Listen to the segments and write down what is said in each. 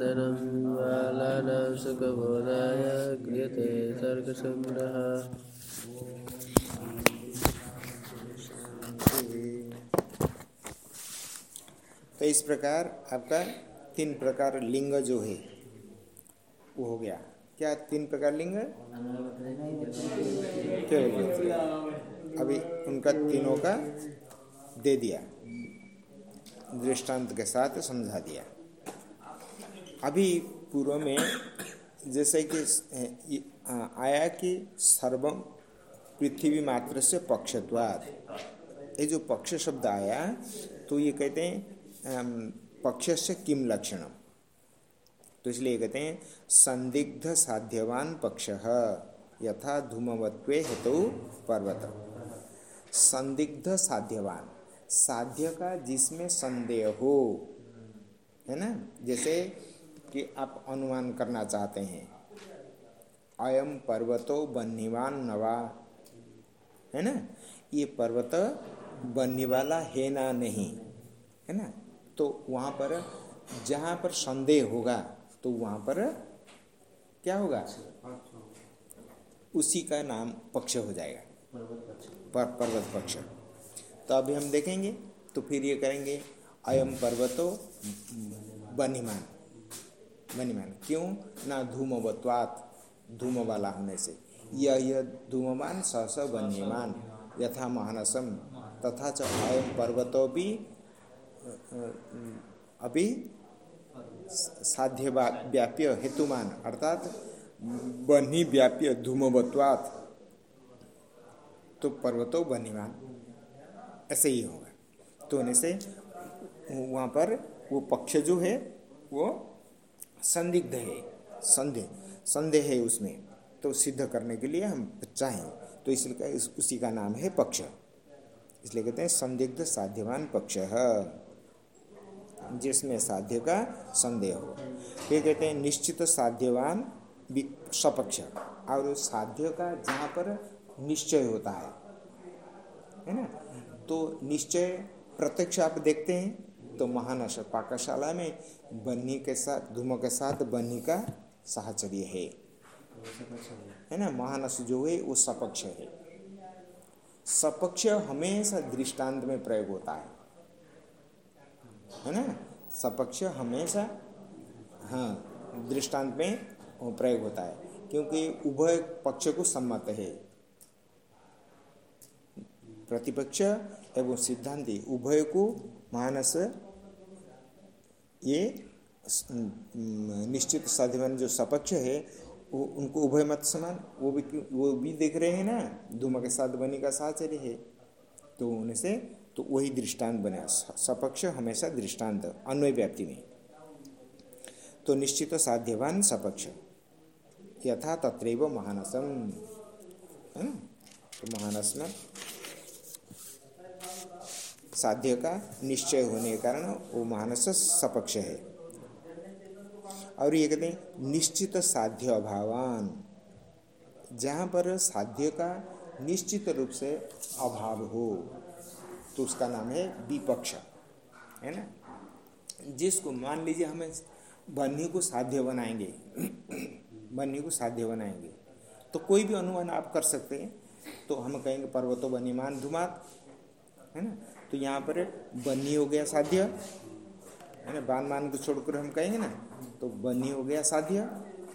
नन्दनं बालानां सुखबोधाय क्रियते तर्कसङ्ग्रहः तो इस प्रकार आपका तीन प्रकार लिंग जो है, वो हो गया। क्या तीन प्रकार लिंग अभी उनका तीनों का दे दिया। दृष्टांत के साथ समझा दिया। अभी पूर्व में जैसे कि आया कि सर्वम पृथ्वी मात्र से पक्षत्वाद ये जो पक्ष शब्द आया तो ये कहते हैं पक्ष से किम लक्षणम तो इसलिए कहते हैं, संदिग्ध साध्यवान पक्ष, यथा धूमवत्व हेतु पर्वत। संदिग्ध साध्यवान। साध्य का जिसमें संदेह हो, है ना? जैसे कि आप अनुमान करना चाहते हैं। अयम पर्वतो बन्हीवान नवा। है ना? ये पर्वत बनने वाला है ना नहीं। है ना? तो वहाँ पर जहाँ पर संदेह होगा तो वहाँ पर क्या होगा? उसी का नाम पक्ष हो जाएगा। पर, पर्वत पक्ष। तो अभी हम देखेंगे तो फिर ये करेंगे अयम पर्वतो बनिमान बनिमान क्यों ना धूमवत्वात धूम वाला होने से। यह यह धूममान सहस बन्यमान यथा महानसम तथा च अयम पर्वतो भी अभी साध्य व्याप्य हेतुमान, अर्थात बन्ही व्याप्य धूमवत्वात। तो पर्वतो बन्हीमान ऐसे ही होगा। तो होने से वहाँ पर वो पक्ष जो है, वो संदिग्ध है संदेह संदेह है उसमें। तो सिद्ध करने के लिए हम चाहें तो इसलिए इस, उसी का नाम है पक्ष। इसलिए कहते हैं संदिग्ध साध्यवान पक्ष। जिसमें साध्य का संदेह हो। ये कहते हैं निश्चित साध्यवान सपक्ष। और साध्य का जहाँ पर निश्चय होता है है ना? तो निश्चय प्रत्यक्ष आप देखते हैं। तो महानश पाकशाला में बन्नी के साथ, धूम के साथ बन्नी का साहचर्य है। है ना? महानस जो है, वो सपक्ष है। सपक्ष हमेशा दृष्टांत में प्रयोग होता है। है ना? सपक्ष हमेशा हाँ दृष्टांत में प्रयोग होता है, क्योंकि उभय पक्ष को सम्मत है। प्रतिपक्ष एवं सिद्धांति उभय को मानस ये निश्चित साध्यवान जो सपक्ष है, वो उनको उभय मत समान, वो भी वो भी देख रहे हैं ना, धूम के साथ, बनी का साहचर्य है। तो उनसे से तो वही दृष्टांत बने सपक्ष हमेशा दृष्टांत, अन्वय व्याप्ति में। तो निश्चित साध्यवान सपक्ष, यथा तत्रैव महानसम तो महानस में साध्य का निश्चय होने के कारण वो मानस सपक्ष है। और ये कहते हैं, निश्चित साध्य अभावान। जहाँ पर साध्य का निश्चित रूप से अभाव हो तो उसका नाम है विपक्ष, है ना? जिसको मान लीजिए हमें बन्ही को साध्य बनाएँगे, बन्ही को साध्य बनाएँगे तो कोई भी अनुमान आप कर सकते हैं। तो हम कहेंगे, पर्वतो बनीमान धुमात, है ना? तो यहाँ पर बनी हो गया साध्य। है ना? बान मान को छोड़कर हम कहेंगे ना तो बनी हो गया साध्य।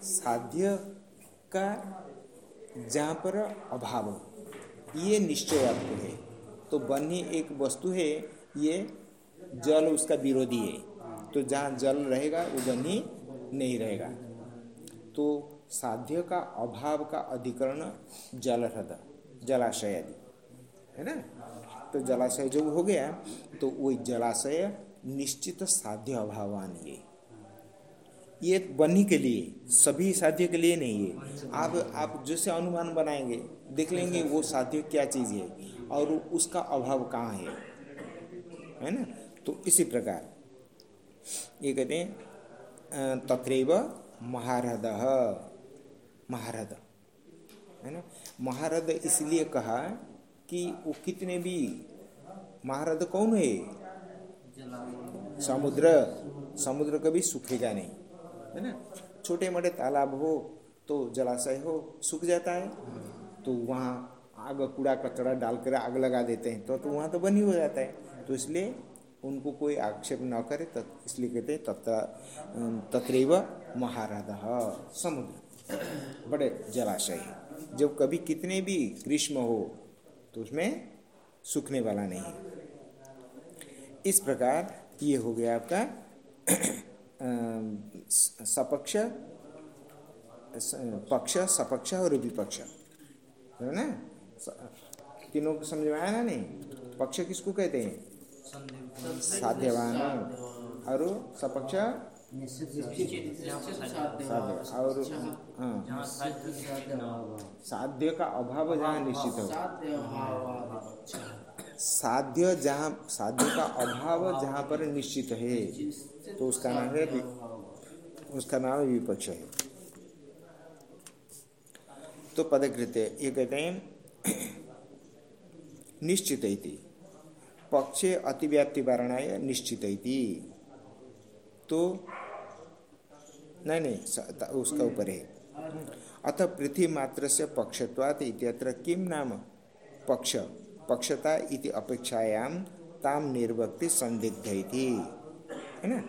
साध्य का जहाँ पर अभाव, ये निश्चय आपको है। तो बनी एक वस्तु है, ये जल उसका विरोधी है। तो जहाँ जल रहेगा, वो बनी नहीं रहेगा। तो साध्य का अभाव का अधिकरण जल हृदय जलाशय आदि। है ना? तो जलाशय जो हो गया तो वो जलाशय निश्चित साध्य अभावान ये। बनी के लिए, सभी साध्य के लिए नहीं है। आप आप जैसे अनुमान बनाएँगे, देख लेंगे वो साध्य क्या चीज़ है और उसका अभाव कहाँ है। है ना? तो इसी प्रकार। ये कहते हैं तत्रेव महारद। महारद। है ना? महारद इसलिए कहा कि वो कितने भी महारद कौन है? समुद्र समुद्र कभी सूखेगा नहीं, है ना? छोटे मोटे तालाब हो तो जलाशय हो, सूख जाता है। तो वहाँ आग, कूड़ा, कचरा डालकर आग लगा देते हैं तो तो वहाँ तो बनी हो जाता है। तो इसलिए उनको कोई आक्षेप न करे तो इसलिए कहते हैं तत्र तत्रैव महाराधा समुद्र। बड़े जलाशय है। जब कभी कितने भी ग्रीष्म हो तो उसमें सूखने वाला नहीं है। इस प्रकार ये हो गया आपका सपक्ष पक्ष सपक्ष और विपक्ष। है ना? तीनों को समझ में आया ना नहीं? पक्ष किसको कहते हैं? साध्यवान। और सपक्ष? और साध्य का अभाव जहाँ निश्चित हो। साध्य जहाँ साध्य का अभाव जहाँ पर निश्चित है तो उसका नाम है उसका नाम विपक्ष है। तो पदकृत्य ये कहते हैं निश्चित पक्षे अतिव्याप्ति वारणाय निश्चित तो नहीं नहीं उसका ऊपर है। अतः पृथ्वी मात्र से पक्षत्वात इत्यत्र किम नाम? पक्ष, पक्षता इति अपेक्षायाम ताम निर्वक्ति संदिग्ध है ना?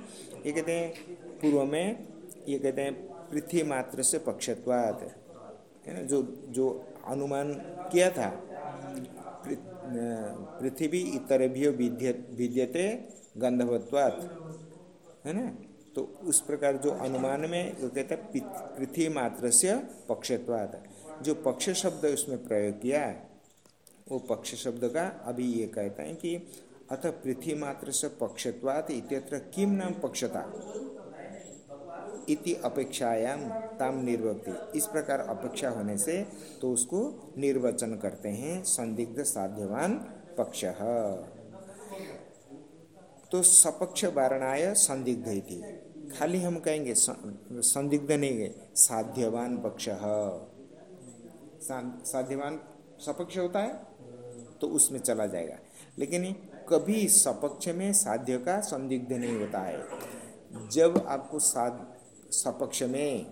ये कहते हैं, पूर्व में ये कहते हैं पृथ्वी मात्र से पक्षत्वात। है ना? जो जो अनुमान किया था पृथ्वी इतरभ्यो विद्यते गंधवत्वात। है ना? तो उस प्रकार जो अनुमान में वो कहता है पृथ्वी मात्र से पक्षत्वात। जो पक्ष शब्द उसमें प्रयोग किया है वो पक्ष शब्द का अभी ये कहते हैं कि अतः पृथ्वी मात्र से पक्षत्वात इत्यत्र किम नाम पक्षता? इति अपेक्षायाम ताम निर्वक्ति। इस प्रकार अपेक्षा होने से तो उसको निर्वचन करते हैं संदिग्ध साध्यवान पक्ष। तो सपक्ष वारणाय संदिग्ध थी खाली हम कहेंगे संदिग्ध नहीं है। साध्यवान पक्ष साध्यवान सपक्ष होता है तो उसमें चला जाएगा। लेकिन कभी सपक्ष में साध्य का संदिग्ध नहीं होता है। जब आपको साध, सपक्ष में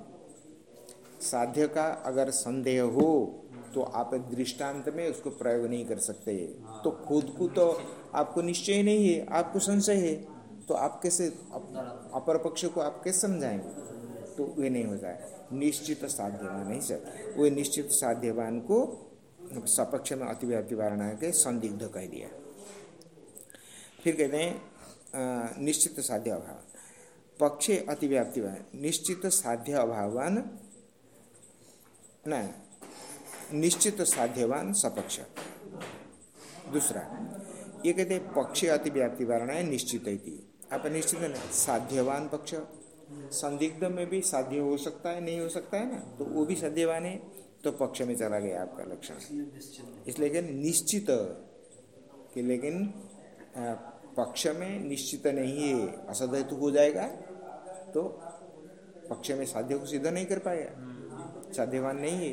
साध्य का अगर संदेह हो तो आप दृष्टांत में उसको प्रयोग नहीं कर सकते। तो खुद को तो आपको निश्चय नहीं है, आपको संशय है। तो आप कैसे अपर पक्ष को आप कैसे समझाएँगे? तो वे नहीं है। निश्चित साध्यवान नहीं सर। वे निश्चित साध्यवान को सपक्ष में अतिव्याप्ति वारणा के संदिग्ध कह दिया। फिर कहते हैं निश्चित साध्य अभाव पक्षे अतिव्याप्ति निश्चित साध्य अभावान न निश्चित साध्यवान सपक्ष। दूसरा, ये कहते हैं, पक्षे अतिव्याप्ति वारणा निश्चित ही आप निश्चित है साध्यवान पक्ष। संदिग्ध में भी साध्य हो सकता है, नहीं हो सकता है ना? तो वो भी साध्यवान है तो पक्ष में चला गया आपका लक्षण। इसलिए कि निश्चित, कि लेकिन पक्ष में निश्चित नहीं है असद हेतु हो जाएगा तो पक्ष में साध्य को सिद्ध नहीं कर पाएगा। साध्यवान नहीं है।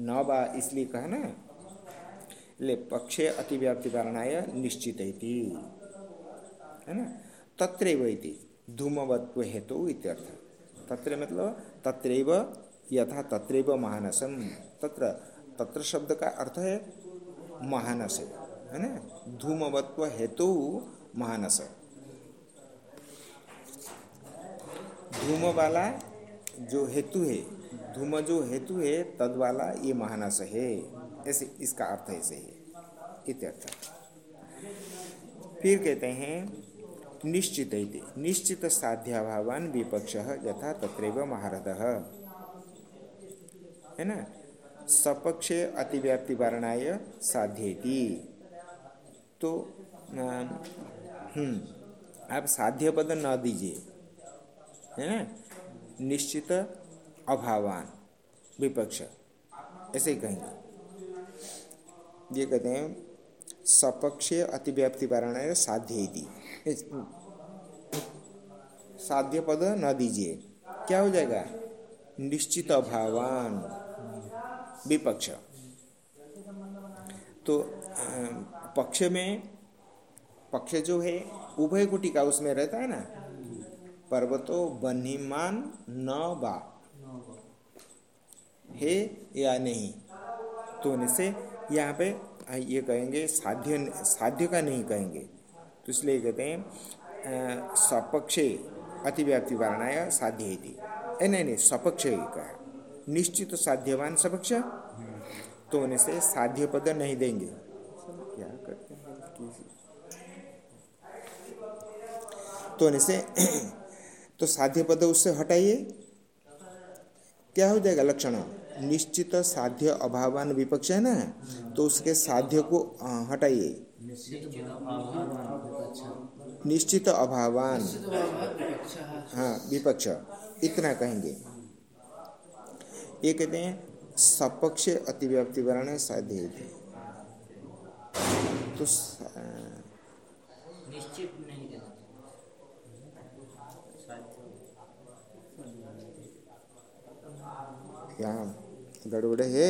न बा इसलिए कहा ना, ले पक्षे अतिव्याप्ति कारणाय निश्चित है ना? तत्रैव धूमवत्व हेतु इत्यर्थ। तत्र मतलब तत्रैव यथा तत्रैव महानसम तत्र तत्र शब्द का अर्थ है महानस है ना? धूमवत्व हेतु महानस धूम वाला जो हेतु है, धूम जो हेतु है तद वाला ये महानस है। ऐसे, इसका अर्थ ऐसे है, इत्यर्थ। फिर कहते हैं निश्चित निश्चित साध्याभावान विपक्ष यथा तत्रैव महारथ। है ना? सपक्षे अतिव्याप्ति वारणाय साध्यति। तो हम्म आप साध्य पद न दीजिए। है ना? निश्चित अभावान विपक्ष। ऐसे ही कहेंगे। ये कहते हैं सपक्षे अतिव्याप्ति वारण साध्य साध्य पद न दीजिए। क्या हो जाएगा? निश्चित अभावान विपक्ष। तो पक्ष में, पक्ष जो है, उभय का उसमें रहता है ना? पर्वतो बन्हीमान न बा। है या नहीं? तो से यहाँ पे ये कहेंगे, साध्य साध्य का नहीं कहेंगे। तो इसलिए कहते हैं सपक्षे अतिव्याप्ति वारणाया साध्य थी नहीं नहीं, सपक्ष ही कहा निश्चित तो साध्यवान सपक्ष? तो होने से साध्य पद नहीं देंगे। क्या करते हैं तो होने से तो साध्य पद उससे हटाइए। क्या हो जाएगा, लक्षण? निश्चित साध्य अभावान विपक्ष है ना तो उसके साध्य को हटाइए। निश्चित अभावान। हाँ विपक्ष इतना कहेंगे। ये कहते हैं सपक्ष अतिव्याप्ति वर्ण साध्य तो निश्चित नहीं क्या? गड़बड़े है।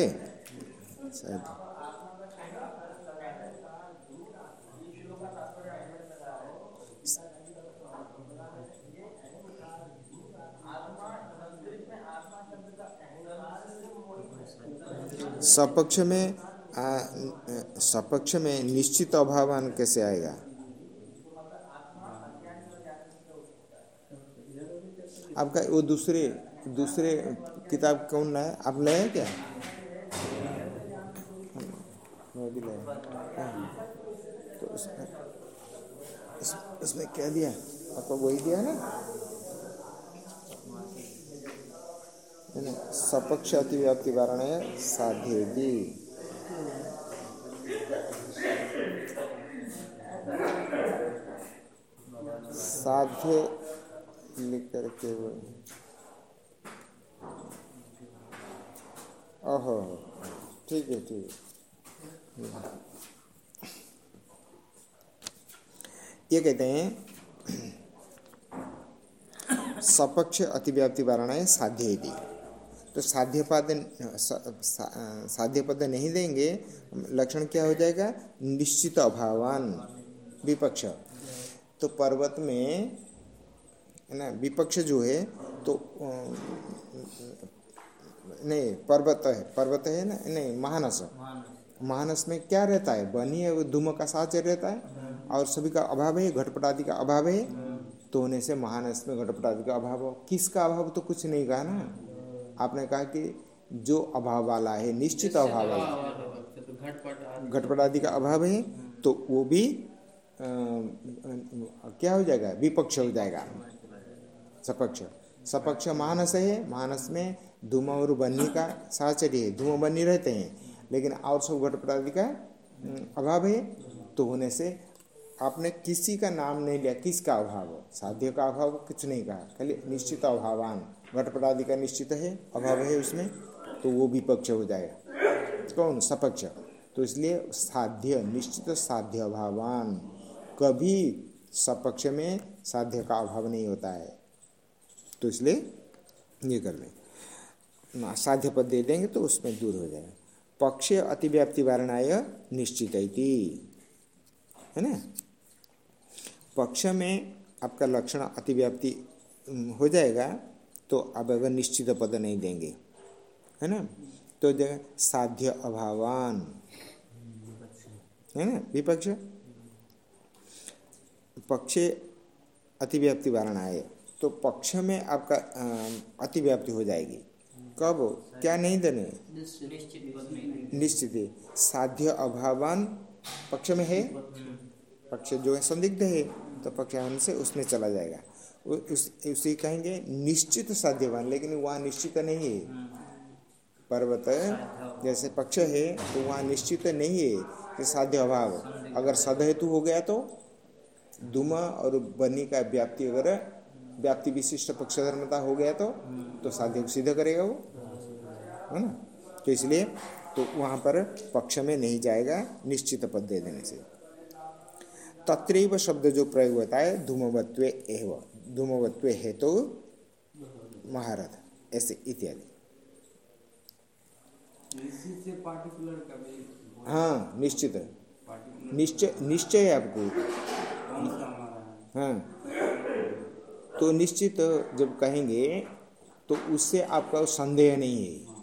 शायद। सपक्ष में सपक्ष में निश्चित अभावान कैसे आएगा? आपका वो दूसरे दूसरे किताब कौन लाया? आप लाए क्या? मैं भी लाया। हाँ। तो इसमें इस, इसमें क्या दिया? आपको वही दिया ना? सपक्ष अतिव्याप्ति कारण है साध्य दी साध्य लिख करके वो ओहो, ठीक है ठीक है। ये कहते हैं, सपक्ष अतिव्याप्ति वारण है, साध्य दी तो साध्य पद साध्य पद नहीं देंगे, लक्षण क्या हो जाएगा? निश्चित अभावान, विपक्ष। तो पर्वत में ना, विपक्ष जो है तो नहीं पर्वत है पर्वत है ना? नहीं महानस। महानस। में क्या रहता है? बनी है वो धूम का साच रहता है? और सभी का अभाव है? घटपट आदि का अभाव है? तो होने से महानस में घटपट आदि का अभाव किसका अभाव? तो कुछ नहीं कहा ना। आपने कहा कि जो अभाव वाला है निश्चित अभाव वाला। घटपट आदि का अभाव है तो वो भी आ, क्या हो जाएगा? विपक्ष हो जाएगा। सपक्ष। सपक्ष मानस है। मानस में धूम और बन्नी का साहचर्य धूम बन्नी रहते हैं, लेकिन और सब घटपट आदि का अभाव है। तो होने से आपने किसी का नाम नहीं लिया, किसका अभाव साध्य का अभाव कुछ नहीं कहा। खाली निश्चित अभावान। घटपट आदि का निश्चित है, अभाव है उसमें तो वो विपक्ष हो जाएगा। कौन? सपक्ष। तो इसलिए साध्य, निश्चित साध्य अभावान। कभी सपक्ष में साध्य का अभाव नहीं होता है। तो इसलिए ये कर लें। साध्य पद दे देंगे तो उसमें दूर हो जाएगा। पक्ष अतिव्याप्ति वारणाय निश्चित है ना? पक्ष में आपका लक्षण अतिव्याप्ति हो जाएगा तो अब अगर निश्चित पद नहीं देंगे। है ना? तो साध्य अभावान। है ना? विपक्ष? पक्षे अतिव्याप्ति वारण आए तो पक्ष में आपका अतिव्याप्ति हो जाएगी। कब? क्या नहीं देने निश्चित। साध्य अभावान पक्ष में है। पक्ष जो है संदिग्ध है तो पक्ष से उसमें चला जाएगा। उस, उसी कहेंगे निश्चित साध्यवान, लेकिन वहाँ निश्चित नहीं है। पर्वत, जैसे पक्ष है तो वहाँ निश्चित नहीं है कि साध्य अभाव। अगर सदहेतु हो गया तो धूम और बनी का व्याप्ति अगर व्याप्ति विशिष्ट पक्ष धर्मता हो गया तो तो साध्य को सिद्ध करेगा वो। है ना? तो इसलिए तो वहाँ पर पक्ष में नहीं जाएगा निश्चित पद दे देने से। तत्रैव शब्द जो प्रयोग होता है धूमवत्व एव धूमवत्व हेतु तो महारथ ऐसे इत्यादि। हाँ निश्चित। निश्चय निश्चय आपको। हाँ। तो निश्चित जब कहेंगे तो उससे आपका संदेह नहीं है।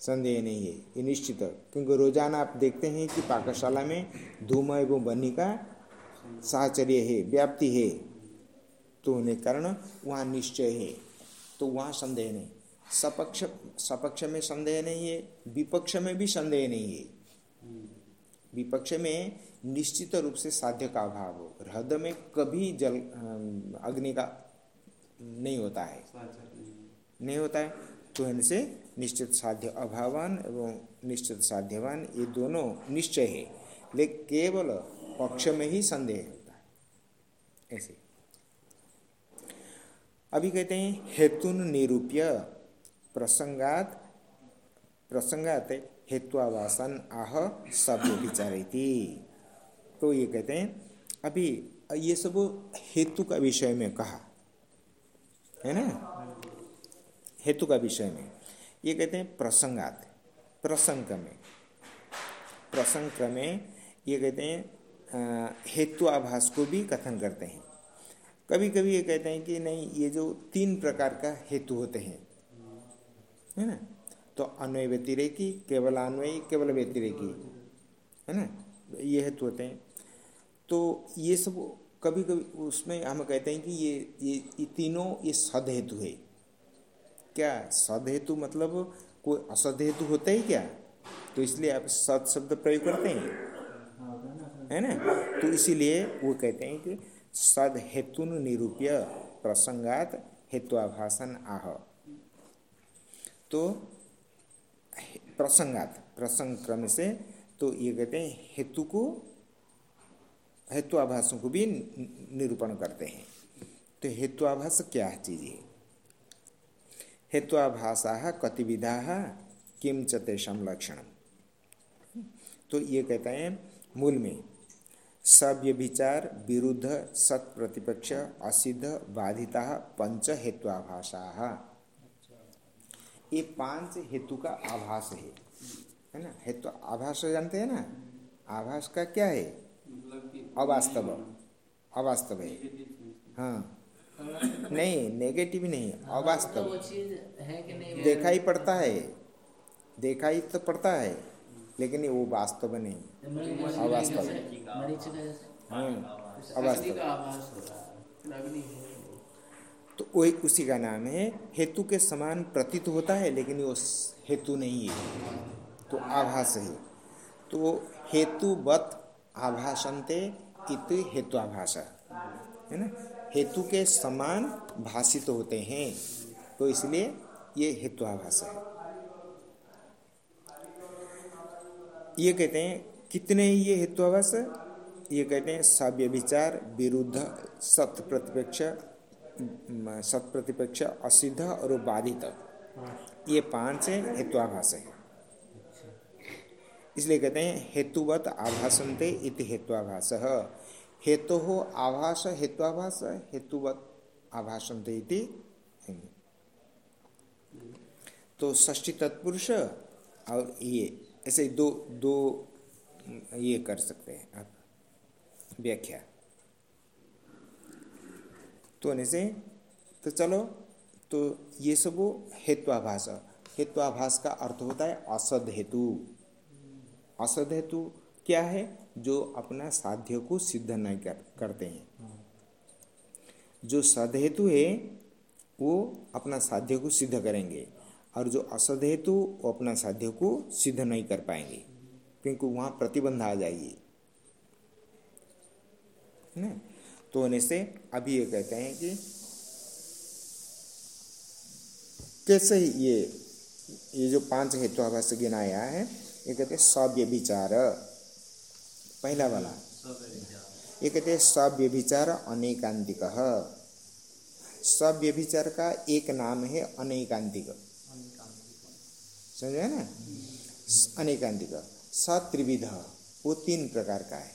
संदेह नहीं है, ये निश्चित। क्योंकि रोज़ाना आप देखते हैं कि पाकशाला में धूम एवं बनी का साहचर्य है, व्याप्ति है। तो होने कारण वहाँ निश्चय है। तो वहाँ संदेह नहीं। सपक्ष सपक्ष में संदेह नहीं है, विपक्ष में भी संदेह नहीं है। विपक्ष में निश्चित रूप से साध्य का अभाव हो। हृदय में कभी जल अग्नि का नहीं होता है। नहीं होता है तो इनसे निश्चित साध्य अभावान एवं निश्चित साध्यवान ये दोनों निश्चय है लेकिन केवल पक्ष में ही संदेह होता है। ऐसे। अभी कहते हैं, हेतुन निरूप्य प्रसंगात प्रसंगात हेत्वावासन आह सब विचारिती तो ये कहते हैं, अभी ये सब हेतु का विषय में कहा। है ना? हेतु का विषय में। ये कहते हैं प्रसंगात। प्रसंग में प्रसंग में ये कहते हैं हेतु आभास को भी कथन करते हैं। कभी कभी ये कहते हैं कि नहीं, ये जो तीन प्रकार का हेतु होते हैं, है ना? तो अन्वय व्यतिरेकी केवल अन्वय केवल व्यतिरेकी, है ना? ये हेतु होते हैं। तो ये सब कभी कभी उसमें हम कहते हैं कि ये ये, ये तीनों ये सद हेतु है। क्या सद हेतु मतलब कोई असद हेतु होता ही क्या? तो इसलिए आप सद शब्द प्रयोग करते हैं। है ना? तो इसीलिए वो कहते हैं कि सद हेतु निरूप्य प्रसंगात हेत्वाभाषण आह। तो प्रसंगात प्रसंग क्रम से तो ये कहते हैं हेतु को हेत्वाभाषों को भी निरूपण करते हैं। तो हेत्वाभाष क्या चीज़ है? हेत्वाभाषा कतिविधा किम चतेषम लक्षण तो ये कहते हैं मूल में सव्य विचार विरुद्ध सत प्रतिपक्ष असिद्ध, बाधिता, पंच हेत्वाभाषा ये पाँच हेतु का आभास है। है ना? हेतु आभास जानते हैं ना? आभास का क्या है? अवास्तव अवास्तव है। हाँ नहीं नेगेटिव नहीं अवास्तव देखा ही पड़ता है। देखा ही तो पड़ता है लेकिन वो वास्तव नहीं। अवास्तव हाँ अवास्तव तो वही उसी का नाम है हेतु के समान प्रतीत होता है लेकिन वो हेतु नहीं है। तो आभास है। तो हेतुवत आभाषंते इत हेतु आभाषा है ना? हेतु के समान भाषित तो होते हैं। तो इसलिए ये हेतु आभाषा है। ये कहते हैं, कितने ये हेतु आभास ये कहते हैं सव्य विचार विरुद्ध सत्य प्रतिपक्ष सत प्रतिपक्ष असिद्ध और बाधित। ये पाँच हेतुआभास है। इसलिए कहते हैं, हेतुवत आभासनते इति हेत्वाभास। हेतु हो आभास, हेत्वाभास, हेतुवत आभासनते इति तो ष्टी तत्पुरुष और ये, ऐसे दो दो ये कर सकते हैं आप, व्याख्या। तो से तो चलो तो ये सब हेत्वाभास हेत्वाभास का अर्थ होता है असद हेतु। असद हेतु क्या है? जो अपना साध्य को सिद्ध नहीं कर, करते हैं। जो सद हेतु है वो अपना साध्य को सिद्ध करेंगे। और जो असद हेतु वो अपना साध्य को सिद्ध नहीं कर पाएँगे। क्योंकि वहाँ प्रतिबंध आ जाएगी। ना? तो होने से अभी ये कहते हैं कि कैसे ये ये जो पाँच हेतु आभास गिनाया है ये कहते हैं सव्य विचार। पहला वाला। ये कहते हैं सव्य विचार अनेकांतिक सव्य विचार का एक नाम है अनेकांतिक समझे ना? अनेकांतिक सत्रिविध वो तीन प्रकार का है।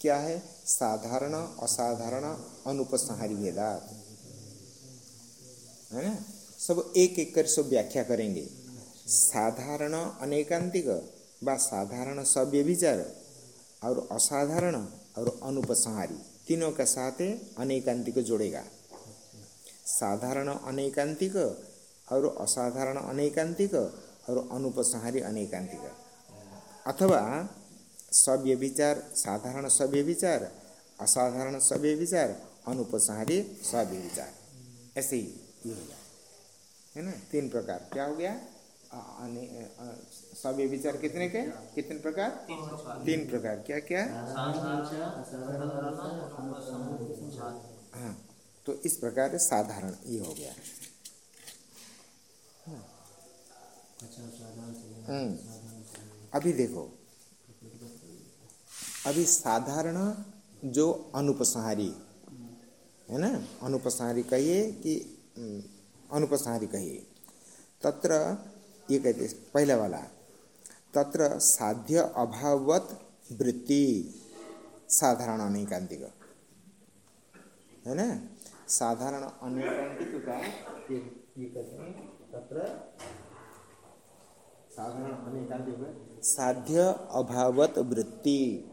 क्या है? साधारण, असाधारण, अनुपसंहारी भेदात। है ना? सब एक एक कर सब व्याख्या करेंगे। साधारण अनेकांतिक व साधारण सभ्य विचार और असाधारण और अनुपसंहारी। तीनों का साथ अनेकांतिक जोड़ेगा। साधारण अनेकांतिक और असाधारण अनेकांतिक और अनुपसंहारी अनेकांतिक। अथवा सव्य विचार साधारण सव्य विचार असाधारण सव्य विचार अनुपसंहारी सव्य विचार ही। ये हो गया है ना? तीन प्रकार। क्या हो गया? सव्य विचार कितने के? कितने प्रकार? तीन प्रकार। क्या क्या? हाँ तो इस प्रकार साधारण ये हो गया। हम्म। अभी देखो। अभी साधारण जो अनुपसंहारी है ना? अनुपसंहारी कहिए कि हम्म, अनुपसंहारी कहिए। तत्र ये कहते पहला वाला तत्र साध्य अभावत वृत्ति। साधारण अनेकांतिक। है ना? साधारण अनेकांतिक का ये कहते हैं, तत्र साधारण अनेकांतिक साध्य अभावत वृत्ति।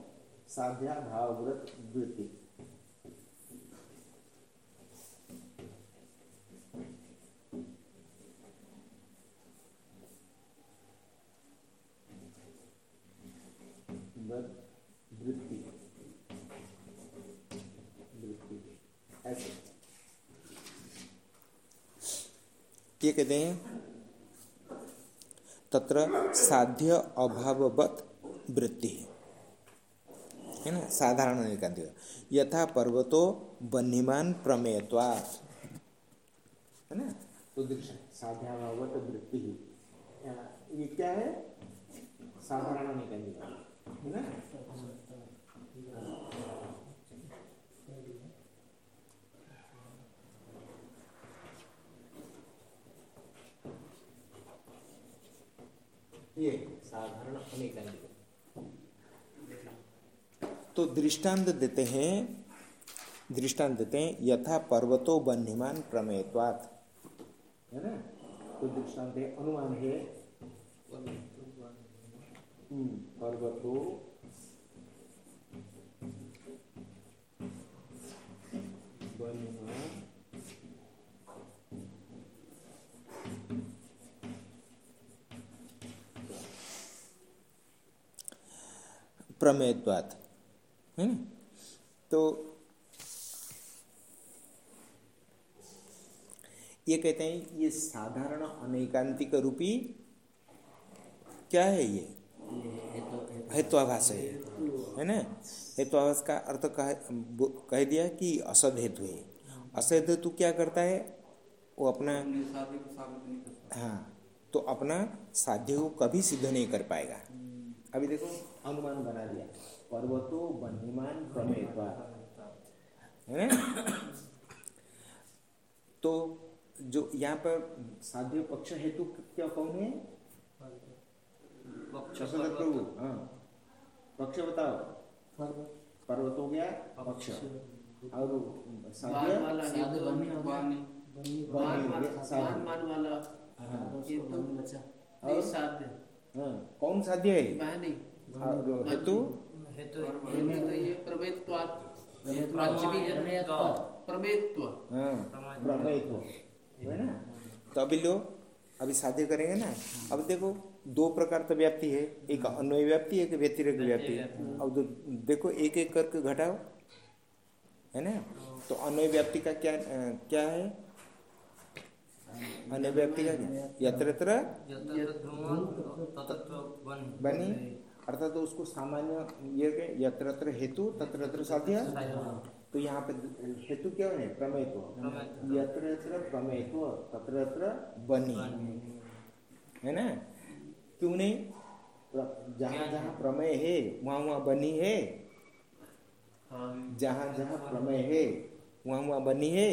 साध्या भावव्रत वृत्ति वृत्ति वृत्ति ऐसे ये कहते हैं तत्र साध्य अभाववत वृत्ति है। ना? साधारण एकांत यथा पर्वतो बन्हीमान प्रमेयत्वा है ना? तो साध्याभावत वृत्ति ये क्या है? साधारण एकांत ये साधारण तो दृष्टांत देते हैं, दृष्टांत देते हैं, यथा पर्वतो बन्हीमान प्रमेयत्वात्। है ना? तो दृष्टांत है, अनुमान है। पर्वतो प्रमेयत्वात्। है ना? तो ये कहते हैं, ये साधारण अनेकांतिक रूपी क्या है ये? हेत्वाभास है। है ना? हेत्वाभास का अर्थ कह कह दिया कि असद हेतु है। असद हेतु क्या करता है? वो अपना हाँ तो अपना साध्य को कभी सिद्ध नहीं कर पाएगा। अभी देखो अनुमान बना दिया। पर्वतो बन्हीमान प्रमेयत्वा है? तो जो यहाँ पर साध्य पक्ष हेतु क्या कौन है? प्रभु। हाँ। पक्ष बताओ। पर्वत। हो गया पक्ष। और हाँ। कौन साध्य है? हेतु? प्रमेयत्व है। ना? तो अभी लो अभी साध्य करेंगे ना? अब देखो दो प्रकार तो व्याप्ति है। एक अन्वय व्याप्ति एक व्यतिरिक व्याप्ति। अब तो देखो एक एक करके घटाओ। है ना? तो अन्वय व्याप्ति का क्या क्या है? अन्य व्याप्ति का क्या? यत्र बनी। अर्थात तो उसको सामान्य ये यत्र हेतु तत्र साध्य? तो यहाँ पे हेतु क्या है? प्रमेयत्व। यत्र यत्र प्रमेयत्व तत्र बनी। है ना? क्यों नहीं? जहाँ जहाँ प्रमेय है वहाँ वहाँ बनी है। जहाँ जहाँ प्रमेय है वहाँ वहाँ बनी है।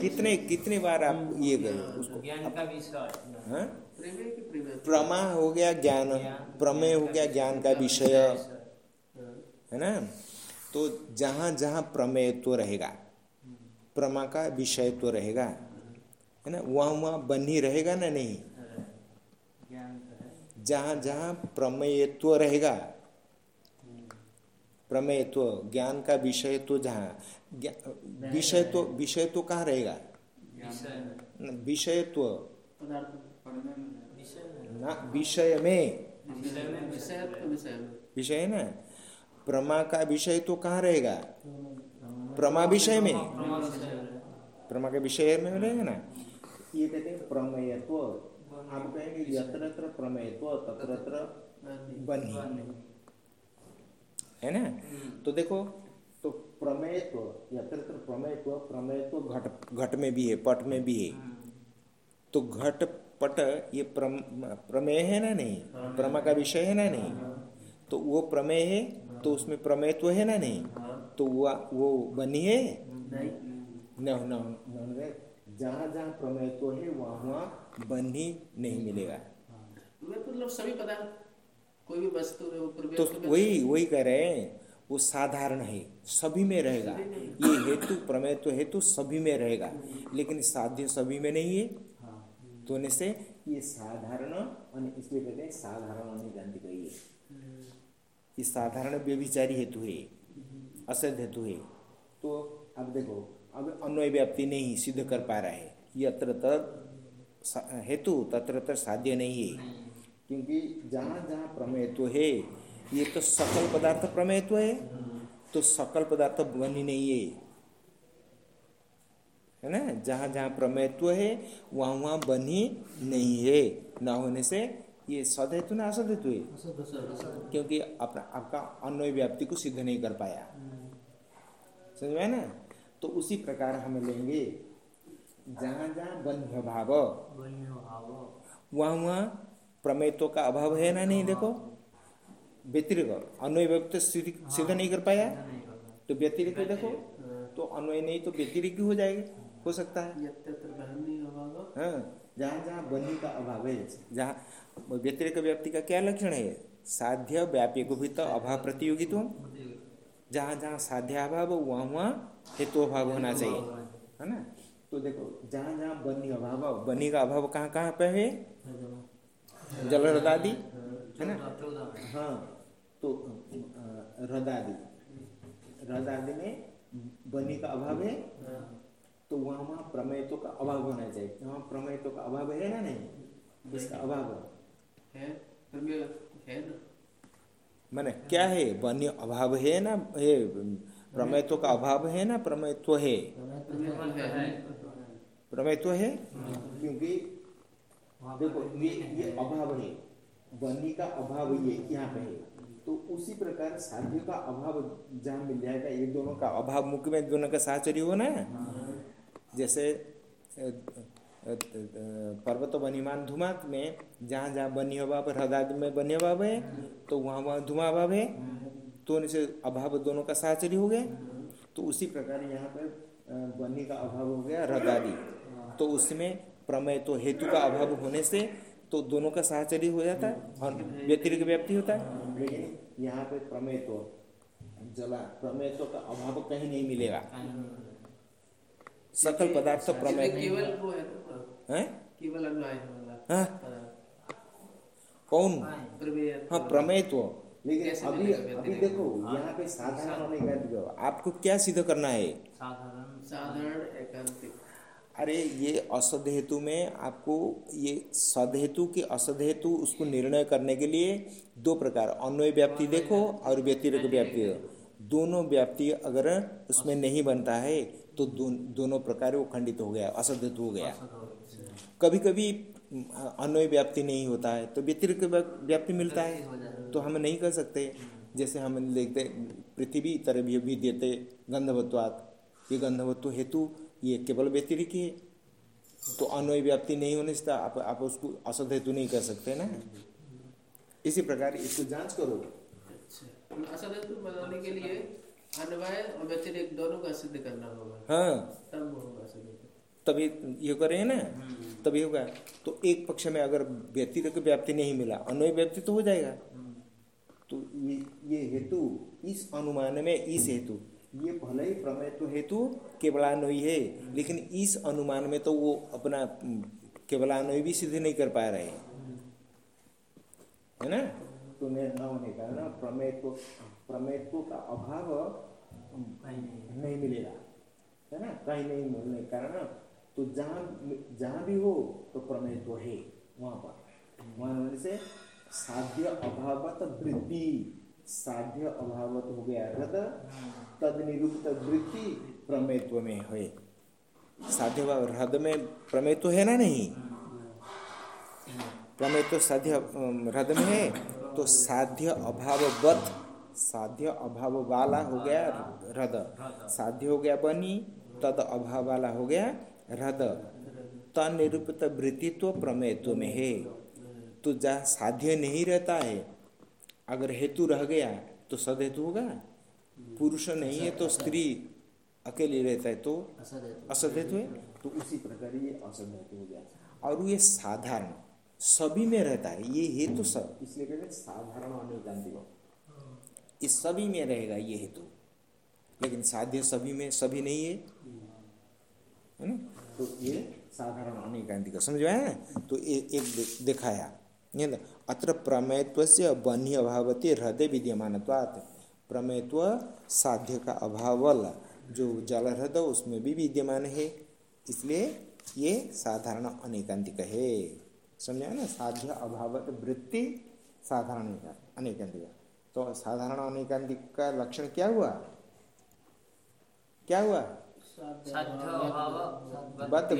कितने कितने बार आप ये गए उसको? ज्ञान का विषय। हाँ? प्रमा हो गया ज्ञान प्रमेय हो गया ज्ञान का विषय। है। ना? तो जहाँ जहाँ प्रमेय तो रहेगा प्रमा का विषय तो रहेगा। है ना? वहाँ वहाँ बनी रहेगा ना नहीं? जहाँ जहाँ प्रमेयत्व रहेगा प्रमेयत्व ज्ञान का विषय तो जहाँ विषय तो विषय तो कहाँ रहेगा? विषयत्व। ना विषय में। विषय है ना? प्रमा का विषय तो कहाँ रहेगा? प्रमा विषय में। प्रमा के विषय में रहेगा ना? ये कहते हैं प्रमेयत्व। आप कहेंगे यत्र प्रमेयत्व तत्र बन्ही है ना? तो देखो तो प्रमेयत्व यत्र प्रमेयत्व प्रमेयत्व घट घट में भी है पट में भी है। तो घट पट ये प्रमेय है ना नहीं? प्रमा का विषय है ना नहीं? तो वो प्रमेय है तो उसमें प्रमेयत्व है ना नहीं? तो वो वो बनी है? नहीं। न जहाँ जहाँ प्रमेयत्व है वहाँ वहाँ बनी नहीं मिलेगा। मतलब सभी पदार्थ कोई भी वस्तु तो वही वही कह रहे हैं वो साधारण है सभी में रहेगा। ये हेतु प्रमेय तो हेतु सभी में रहेगा। लेकिन साध्य सभी में नहीं है। तो से ये साधारण इसलिए कहते हैं साधारण जानती कही है। ये साधारण व्यभिचारी हेतु है असद हेतु है। तो अब देखो अब अन्वय व्याप्ति नहीं सिद्ध कर पा रहा है। यत्र तर हेतु तत्र तर साध्य नहीं है। क्योंकि जहाँ जहाँ प्रमेयत्व है ये तो सकल पदार्थ प्रमेयत्व है तो सकल पदार्थ बनी नहीं है। है ना? जहाँ जहाँ प्रमेयत्व है वहाँ वहाँ बनी नहीं है। ना होने से ये सद हेतु ना असद हेतु है। क्योंकि अपना आपका अन्वय व्याप्ति को सिद्ध नहीं कर पाया। समझ में ना? तो उसी प्रकार हम लेंगे जहाँ जहाँ बन्य भाव वहाँ वहाँ प्रमेयत्व का अभाव है ना नहीं देखो। व्यतिरिक अन्वय व्यक्त सिद्ध नहीं कर पाया। तो व्यतिरिक देखो तो अन्वय नहीं तो व्यतिरिक हो जाएगी हो सकता है। हाँ जहाँ जहाँ बनी का अभाव है जहाँ व्यतिरिक व्यक्ति का क्या लक्षण है? साध्य व्यापी को भी तो अभाव प्रतियोगित्व। जहाँ जहाँ साध्य अभाव वहाँ वहाँ हेतु अभाव होना चाहिए। है। ना? तो देखो जहाँ जहाँ बनी अभाव बनी का अभाव कहाँ कहाँ पे है? जल हृदादि है ना? हाँ तो हृदादि। हृदादि में बनी का अभाव है तो वहाँ वहाँ प्रमेयत्व का अभाव होना चाहिए। वहाँ प्रमेयत्व का अभाव है ना नहीं? इसका अभाव है। मैंने क्या है? बन्य अभाव है ना है प्रमेयत्व का अभाव है ना? प्रमेयत्व है। प्रमेयत्व है। क्योंकि देखो ये ये अभाव है बनी का अभाव ये यहाँ पे है। तो उसी प्रकार साध्य का अभाव जहाँ मिल जाएगा ये दोनों का अभाव मुख्य में दोनों का साहचर्य हो? ना जैसे पर्वत बनीमान धुमात में जहाँ जहाँ बनी अभाव हृदय में बनी अभाव है तो वहाँ वहाँ धुमा अभाव है तो उनसे अभाव दोनों का साहचर्य हो गया। तो उसी प्रकार यहाँ पे बनी का अभाव हो गया हृदय तो उसमें प्रमेय तो हेतु का अभाव होने से तो दोनों का साहचर्य हो जाता है और व्यतिरिक व्याप्ति होता है। लेकिन यहाँ पे प्रमेय तो जला प्रमेय तो का अभाव कहीं नहीं मिलेगा। सकल पदार्थ प्रमेय केवल हाँ कौन? हाँ प्रमेय तो। लेकिन अभी अभी देखो यहाँ पे साधारण। आपको क्या सिद्ध करना है? साधारण साधारण अरे ये असद हेतु में आपको ये सद हेतु की असद हेतु उसको निर्णय करने के लिए दो प्रकार अन्वय व्याप्ति देखो और व्यतिरिक व्याप्ति देखो। दोनों व्याप्ति अगर उसमें नहीं बनता है तो दो, दोनों प्रकार वो खंडित हो गया असद हेतु हो गया। कभी कभी अन्वय व्याप्ति नहीं होता है तो व्यतिरिक व्याप्ति मिलता है तो हम नहीं कर सकते। जैसे हम देखते पृथ्वी तरह भी देते गंधवत्वात। ये गंधवत्व हेतु ये केवल व्यतिरिक है तो अन्वय व्याप्ति नहीं होने से आप आप उसको असद हेतु नहीं कर सकते ना। इसी प्रकार इसको जाँच करो। अच्छा। असद हेतु बनाने के लिए अन्वय और व्यतिरिक दोनों का सिद्ध करना होगा। हाँ। तब होगा। तभी ये करें ना? हम्म। तभी होगा। तो एक पक्ष में अगर व्यतिरिक व्याप्ति नहीं मिला अन्वय व्याप्ति तो हो जाएगा। हम्म। तो ये ये हेतु इस अनुमान में इस हेतु। ये भले ही प्रमेय तो हेतु केवलान्वयी है, लेकिन इस अनुमान में तो वो अपना केवलान्वयी भी सिद्ध नहीं कर पा रहे है। ना? तो न होने का ना प्रमेय तो प्रमेयत्व का अभाव नहीं मिलेगा। है ना? कहीं नहीं मिलने के कारण तो जहाँ जहाँ भी हो तो प्रमेयत्व है, वहाँ पर। वहाँ से साध्य अभावत वृत्ति साध्य अभावत हो गया। रद तद निरूपित वृत्ति प्रमेत्व में है। साध्य भाव हृद में प्रमेयत्व है ना नहीं? प्रमेयत्व साध्य हृद में है तो साध्य अभाववत, साध्य अभाव वाला हो गया हृद। साध्य हो गया बनी, तद अभाव वाला हो गया हृद। तनिरूपित वृत्तित्व प्रमेयत्व में है। तो जहाँ साध्य नहीं रहता है अगर हेतु रह गया तो सद हेतु होगा? पुरुष नहीं है तो स्त्री अकेले रहता है तो असदहेतु। है? तो उसी प्रकार ये असद हेतु हो गया। और ये साधारण सभी में रहता है ये हेतु सब। इसलिए कहते साधारण अनेकांतिक इस सभी में रहेगा ये हेतु। लेकिन साध्य सभी में सभी नहीं है। है ना? तो ये साधारण अनेकांतिक समझ में आया? ना तो ए, एक दिखाया। अत्र प्रमेयत्व से बन्ही अभावती हृदय विद्यमान प्रमेयत्व साध्य का अभाव वाला जो जल हृदय उसमें भी विद्यमान है। इसलिए ये साधारण अनेकांतिक है। समझा ना? साध्य अभावत वृत्ति साधारण अनेकांतिक। तो साधारण अनेकांतिक का लक्षण क्या हुआ? क्या हुआ?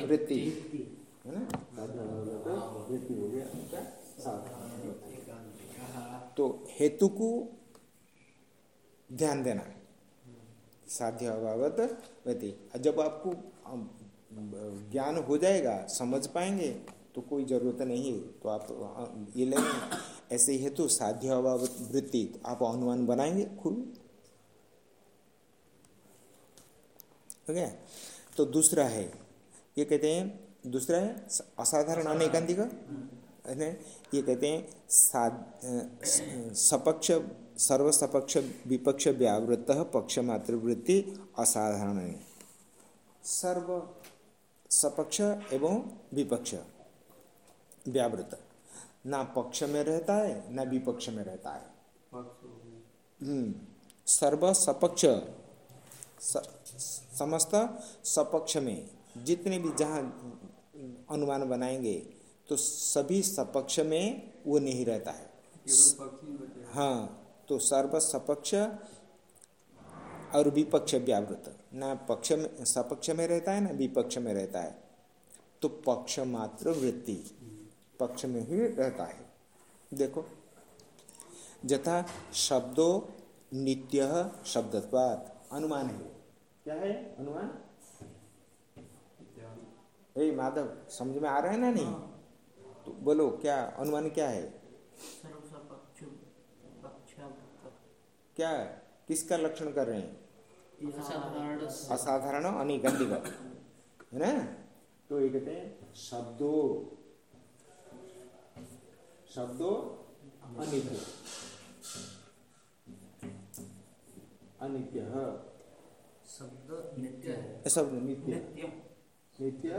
वृत्ति। है ना? वृत्ति हो गया। तो हेतु को ध्यान देना। साध्य अभावत व्यति जब आपको ज्ञान हो जाएगा, समझ पाएँगे तो कोई ज़रूरत नहीं। है तो आप, ये लेंगे। ऐसे ही हेतु, साध्य अभाव वृत्ति तो आप अनुमान बनाएँगे खुद। हो गया तो दूसरा है, ये कहते हैं, दूसरा है, असाधारण का ये कहते हैं सपक्ष सर्वसपक्ष विपक्ष व्यावृत्त पक्ष मातृवृत्ति असाधारण है। सर्व सपक्ष एवं विपक्ष व्यावृत ना पक्ष में रहता है ना विपक्ष में रहता है। हम्म, सर्व सपक्ष समस्त सपक्ष में जितने भी जहाँ अनुमान बनाएँगे तो सभी सपक्ष में वो नहीं रहता है। हाँ तो सर्व सपक्ष और विपक्ष व्यावृत। ना पक्ष में सपक्ष में रहता है ना विपक्ष में रहता है। तो पक्ष मात्र वृत्ति पक्ष में ही रहता है। देखो जथा शब्दों नित्य शब्दत्वात अनुमान है। क्या है अनुमान? ए माधव समझ में आ रहा है ना नहीं? तो बोलो क्या अनुमान क्या है? क्या किसका लक्षण कर रहे हैं? असाधारण अनिगंधिक है ना? तो ये कहते हैं शब्दों शब्दों अनित्य। अनित्य। शब्द नित्य है। शब्द नित्य। नित्य।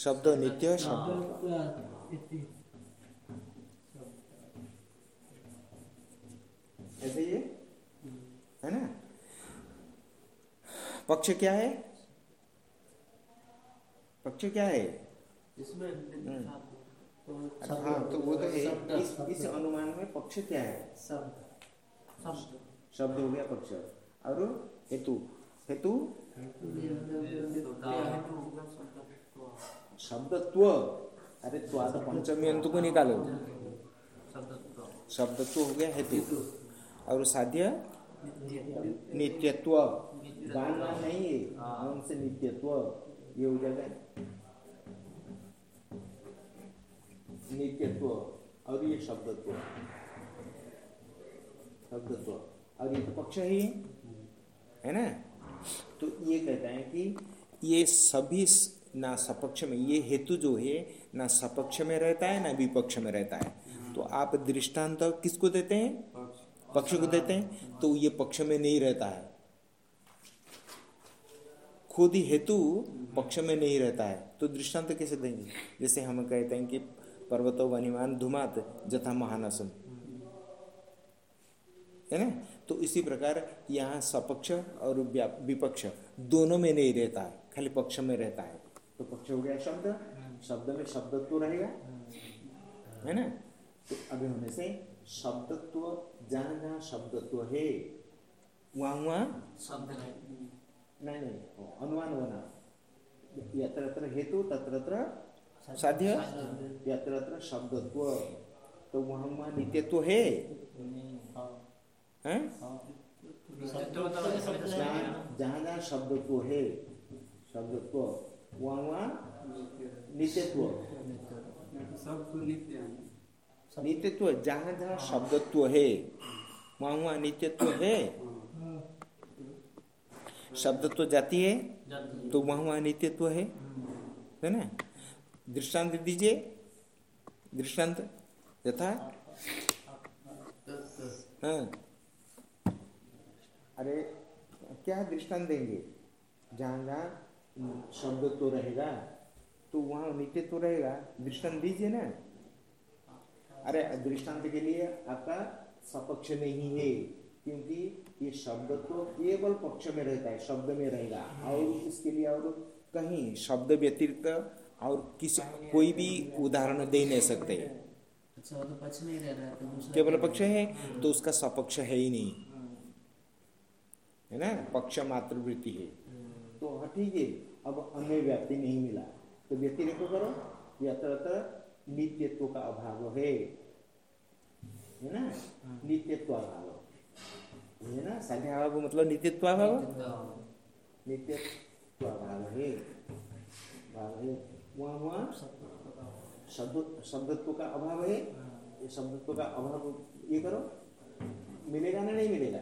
शब्द नित्य शब्द। ऐसे ही है? ना? पक्ष क्या है? पक्ष क्या है? इसमें हम्म। हाँ तो वो तो है। इस, इस अनुमान में पक्ष क्या है? शब्द। शब्द। हो गया पक्ष। और हेतु? हेतु? शब्दत्व अरे त्वा तो पंचमी अंत को निकालो। शब्दत्व हो गया हेतु। और साध्य? नित्यत्व। जानना नहीं है। उनसे नित्यत्व। ये हो जाएगा नित्यत्व। और ये शब्दत्व शब्दत्व और ये तो पक्ष ही है। ना? तो ये कहता है कि ये सभी ना सपक्ष में, ये हेतु जो है, ना सपक्ष में रहता है, ना विपक्ष में रहता है। तो आप दृष्टांत किसको देते हैं? पक्ष को देते हैं। तो ये पक्ष में नहीं रहता है। खुद ही हेतु पक्ष में नहीं रहता है। तो दृष्टांत कैसे देंगे? जैसे हम कहते हैं कि पर्वतो वनिमान धुमात जथा महानसम। है ना? तो इसी प्रकार यहाँ सपक्ष और विपक्ष दोनों में नहीं रहता है। खाली पक्ष में रहता है। तो पक्ष हो गया शब्द शब्द में शब्दत्व तो रहेगा। है ना? तो अभी होने से शब्दत्व जहाँ जहाँ शब्दत्व है। वहाँ वहाँ शब्द नहीं नहीं अनुमान बना यत्र यत्र हेतु तत्र तत्र साध्य। यत्र शब्दत्व तो। वहाँ वहाँ नित्यत्व है। जहाँ जहाँ शब्दत्व है। शब्दत्व वहाँ वहाँ नित्यत्व नित्यत्व जहाँ जहाँ शब्दत्व है वहाँ वहाँ नित्यत्व है शब्दत्व जाती है तो वहाँ वहाँ नित्यत्व है है ना दृष्टांत दीजिए दृष्टांत यथा हाँ अरे क्या दृष्टांत देंगे जहाँ जहाँ शब्द तो रहेगा तो वहाँ नित्य तो रहेगा। दृष्टांत दीजिए ना। अरे दृष्टांत के लिए आपका सपक्ष नहीं है क्योंकि ये शब्द तो केवल पक्ष में रहता है शब्द में रहेगा। और इसके लिए और कहीं शब्द व्यतिरिक्त और किसी कोई भी उदाहरण दे नहीं सकते। अच्छा तो तो केवल पक्ष है तो उसका सपक्ष है ही नहीं। है ना? पक्ष मातृवृत्ति है। तो हाँ ठीक है अब अन्य व्याप्ति नहीं मिला। तो व्यतिरिक्त करो? यत्र नित्यत्व का अभाव है। है ना? नित्यत्व अभाव। है ना? साध्या अभाव मतलब नित्यत्व अभाव? नित्यत्व अभाव। है। भाव है। वहाँ वहाँ? शब्द शब्दत्व का अभाव है। ये शब्दत्व का अभाव ये करो। मिलेगा ना? नहीं मिलेगा।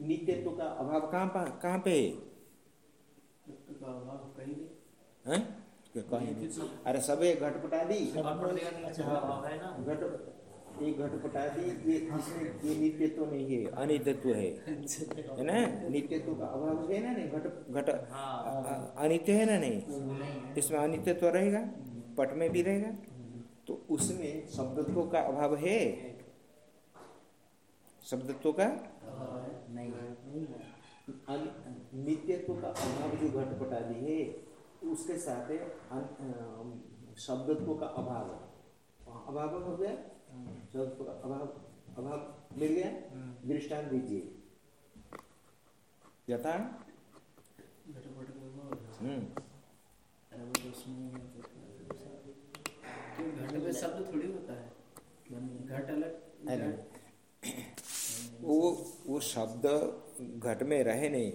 नित्यत्व का अभाव कहाँ कहाँ पे है? अरे सब घटपटा दी। घट एक घटपटा दी ये इसमें ये नित्यत्व नहीं है अनित्यत्व है। है ना? नित्यत्व का अभाव है ना नहीं? घट घट अनित्य है ना नहीं? इसमें अनित्यत्व रहेगा पट में भी रहेगा। तो उसमें शब्दत्व का अभाव है। शब्दत्व का? नित्यत्व का अभाव जो घटपटादि है उसके साथ शब्दत्व का अभाव। अभाव हो गया शब्द का अभाव अभाव मिल गया। दृष्टांत दीजिए। यथा हम्म। शब्द थोड़ी होता है। घट अलग वो वो शब्द घट में रहे नहीं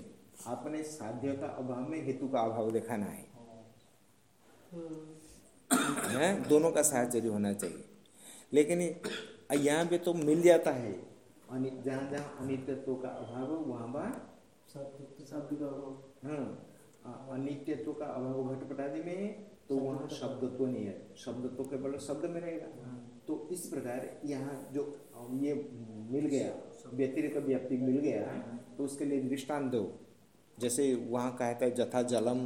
आपने साध्य का अभाव में हेतु का अभाव दिखाना है। है? दोनों का साहचर्य होना चाहिए। लेकिन यहाँ पे तो मिल जाता है। जहाँ जहाँ अनित्यत्व का अभाव वहाँ वहाँ हाँ। अनित्यत्व का अभाव घटपटादि में तो वहाँ शब्द तो नहीं है। शब्द तो केवल शब्द में रहेगा। तो इस प्रकार यहाँ जो ये मिल गया व्यतिरिक्त व्याप्ति मिल गया तो उसके लिए दृष्टांत दो। जैसे वहाँ कहता है जथा जलम।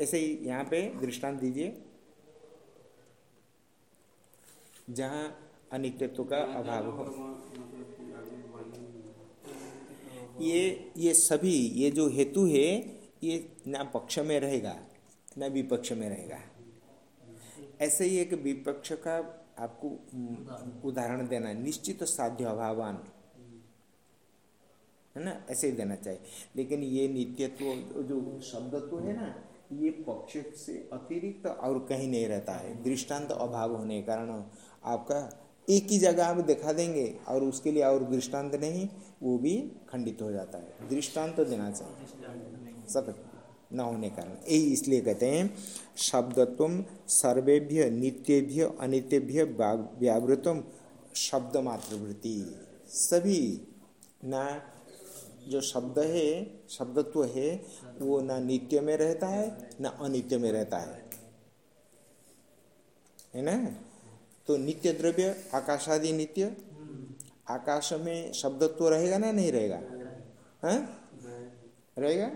ऐसे ही यहाँ पे दृष्टांत दीजिए। जहाँ अनित्यत्व का अभाव हो। ये ये सभी, ये जो हेतु है, ये ना पक्ष में रहेगा, ना विपक्ष में रहेगा। ऐसे ही एक विपक्ष का आपको उदाहरण देना निश्चित साध्य अभावान। है ना? ऐसे ही देना चाहिए। लेकिन ये नित्यत्व, जो शब्दत्व है ना, ये पक्ष से अतिरिक्त और कहीं नहीं रहता है। दृष्टांत अभाव होने के कारण आपका एक ही जगह आप दिखा देंगे और उसके लिए और दृष्टांत नहीं, वो भी खंडित हो जाता है। दृष्टांत तो देना चाहिए। सब न होने कारण। यही इसलिए कहते हैं, शब्दत्व सर्वेभ्य, नित्यभ्य, अनित्यभ्य व्यावृतम शब्द मातृवृत्ति सभी ना जो शब्द है शब्दत्व है वो ना नित्य में रहता है ना अनित्य में रहता है। है ना? तो नित्य द्रव्य आकाशादि नित्य। आकाश में शब्दत्व रहेगा ना नहीं रहेगा? हाँ? रहेगा?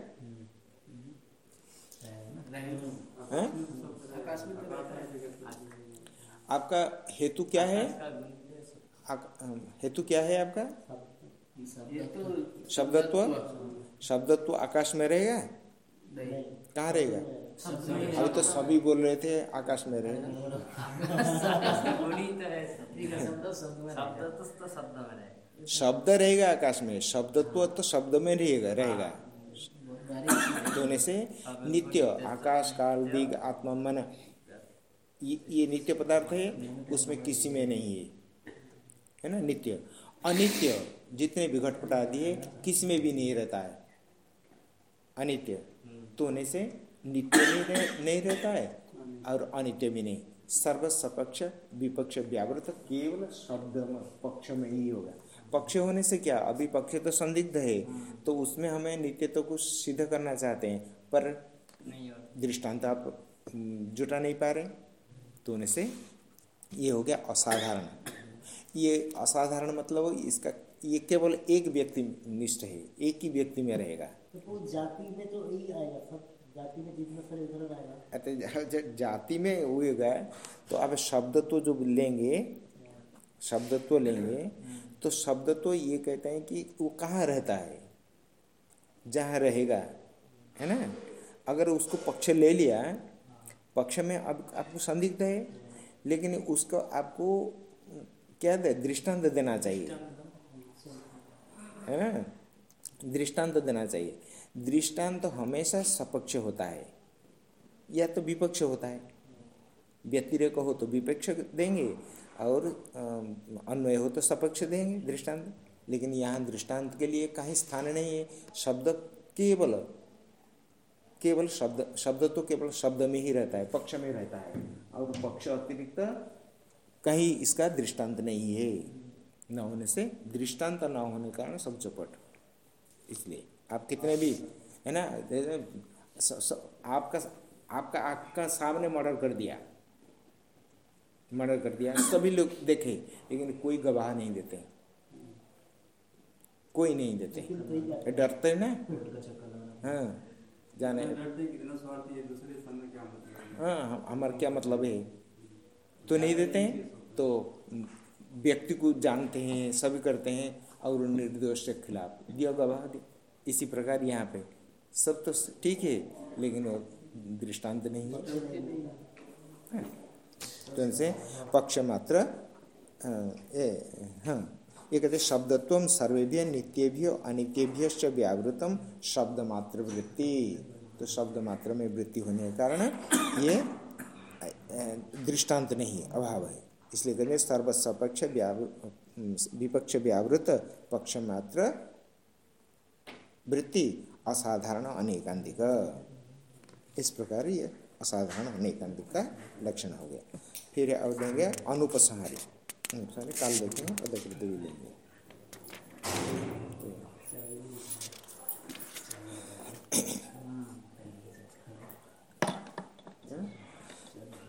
आपका हेतु क्या है? हेतु क्या है आपका? शब्दत्व? शब्दत्व आकाश में रहेगा? कहाँ रहेगा? अभी तो सभी बोल रहे थे आकाश में रहेगा। शब्द रहेगा आकाश में शब्दत्व तो शब्द में रहेगा रहेगा। दोने से नित्य आकाश काल दिग आत्मा मन ये, ये नित्य पदार्थ है उसमें किसी में नहीं है। है ना? नित्य। अनित्य। जितने भी घटपट है किसी में भी नहीं रहता है। अनित्य। तो होने से नित्य नहीं, रह, नहीं रहता है और अनित्य भी नहीं। सर्व सपक्ष विपक्ष व्यावृत केवल शब्द में पक्ष में ही होगा। पक्ष होने से क्या? अभी पक्ष तो संदिग्ध है तो उसमें हमें नित्य तो को सिद्ध करना चाहते हैं पर दृष्टांत आप जुटा नहीं पा रहे। तो होने से ये हो गया असाधारण। ये असाधारण मतलब इसका ये केवल एक व्यक्ति निष्ठ है एक ही व्यक्ति में रहेगा। तो जाति में तो यही आएगा सब जाति में जितना सर इधर आएगा। अच्छा जाति में होगा तो अब शब्द तो जो लेंगे शब्द तो लेंगे तो शब्द तो ये कहते हैं कि वो कहाँ रहता है? जहाँ रहेगा है ना? अगर उसको पक्ष ले लिया पक्ष में अब आपको संदिग्ध है लेकिन उसको आपको क्या दे दृष्टांत देना चाहिए। है ना? दृष्टांत देना चाहिए। दृष्टांत तो हमेशा सपक्ष होता है। या तो विपक्ष होता है। व्यतिरेक हो तो विपक्ष देंगे और अन्वय हो तो सपक्ष देंगे दृष्टांत। लेकिन यहाँ दृष्टांत के लिए कहीं स्थान नहीं है। शब्द केवल केवल शब्द शब्द तो केवल शब्द में ही रहता है, पक्ष में रहता है। और पक्ष अतिरिक्त कहीं इसका दृष्टांत नहीं है। न होने से दृष्टांत न होने के कारण सब चौपट। इसलिए आप कितने भी है ना स, स, आपका आपका आपका सामने मर्डर कर दिया। मर्डर कर दिया सभी लोग देखे लेकिन कोई गवाह नहीं देते। कोई नहीं देते। डरते ना? हाँ जाने। हाँ हमारा क्या मतलब है? तो नहीं देते हैं? तो व्यक्ति को जानते हैं, सभी करते हैं और निर्दोष के खिलाफ दिया गवाह दे। इसी प्रकार यहाँ पे सब तो ठीक है, लेकिन वो दृष्टांत नहीं है। तो इनसे पक्ष मात्र ए हाँ। ये कहते शब्दत्व सर्वेभ्य नित्यभ्य अनित्यभ्य व्यावृतम शब्द मात्र वृत्ति। तो शब्द मात्र में वृत्ति होने के कारण ये दृष्टांत नहीं है, अभाव है। इसलिए कहते सर्वस्वपक्ष विपक्ष व्यावृत पक्ष मात्र वृत्ति असाधारण अनेकांतिक इस प्रकार ये असाधारण अनेकांतिक का लक्षण हो गया। फिर अब देंगे अनुपसंहारी। अनुपसंहारी काल देखेंगे भी लेंगे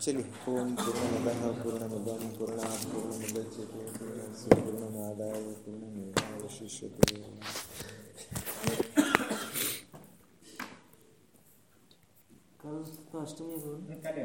चलिए ओम पूर्णमद पूर्णमिदम पूर्णा पूर्णमुदच्यते पूर्णस्य पूर्णमादाय पूर्णमेवावशिष्यते कल तो अष्टमी है